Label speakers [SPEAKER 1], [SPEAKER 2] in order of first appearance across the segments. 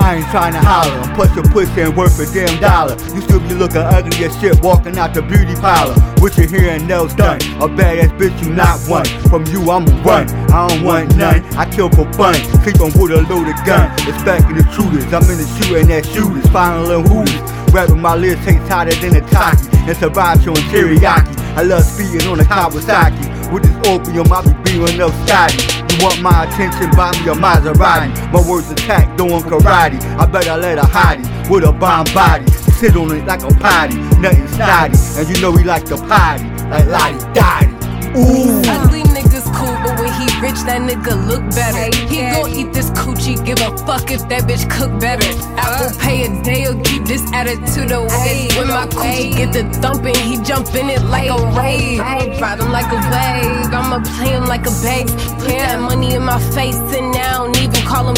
[SPEAKER 1] I ain't trying to holler, I'm pushing pussy and worth a damn dollar. You still be looking ugly as shit walking out the beauty parlor. With your hair and nails done, a badass bitch you not one. From you I'ma run, I don't want none. I kill for fun, keep on with a loaded gun. It's back in the truthers, I'm in the shooting at shooters, finding little hooters. Rapping my lips taste hotter than a Taki and sriracha and teriyaki. I love speeding on a Kawasaki. With this opium, I be beaming up Scotty. You want my attention, buy me a Maserati. My words attack, doing karate. I better let her hide it with a bomb body. Sit on it like a potty, nothing snotty. And you know we like to party, like Lottie Dottie. Ooh.
[SPEAKER 2] Ugly niggas cool, but when he rich, that nigga look better. He gon' eat this coochie, give a fuck if that bitch cook better. Apple pay a day or keep this attitude away. When my coochie get the thumping, he jump in it like a rave. Ride him like a wave, I'ma play him like a bass. Put that money in my face, and now I don't even call him.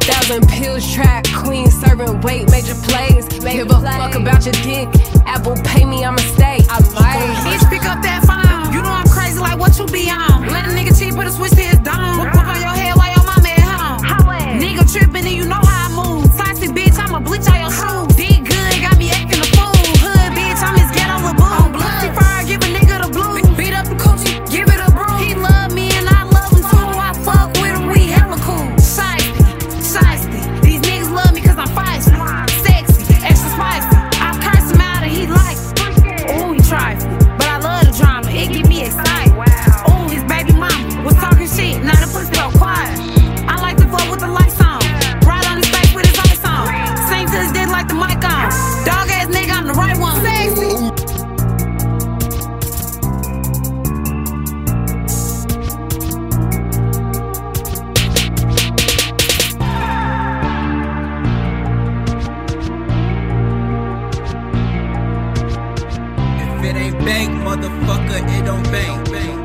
[SPEAKER 2] Thousand pills, track queen, serving weight, major plays. Give a fuck about your dick. Apple pay me, I'ma stay. I might.
[SPEAKER 3] To his dick like the mic on. Dog ass nigga, I'm the right one. Sexy.
[SPEAKER 4] If it ain't bang, motherfucker, it don't bang. bang.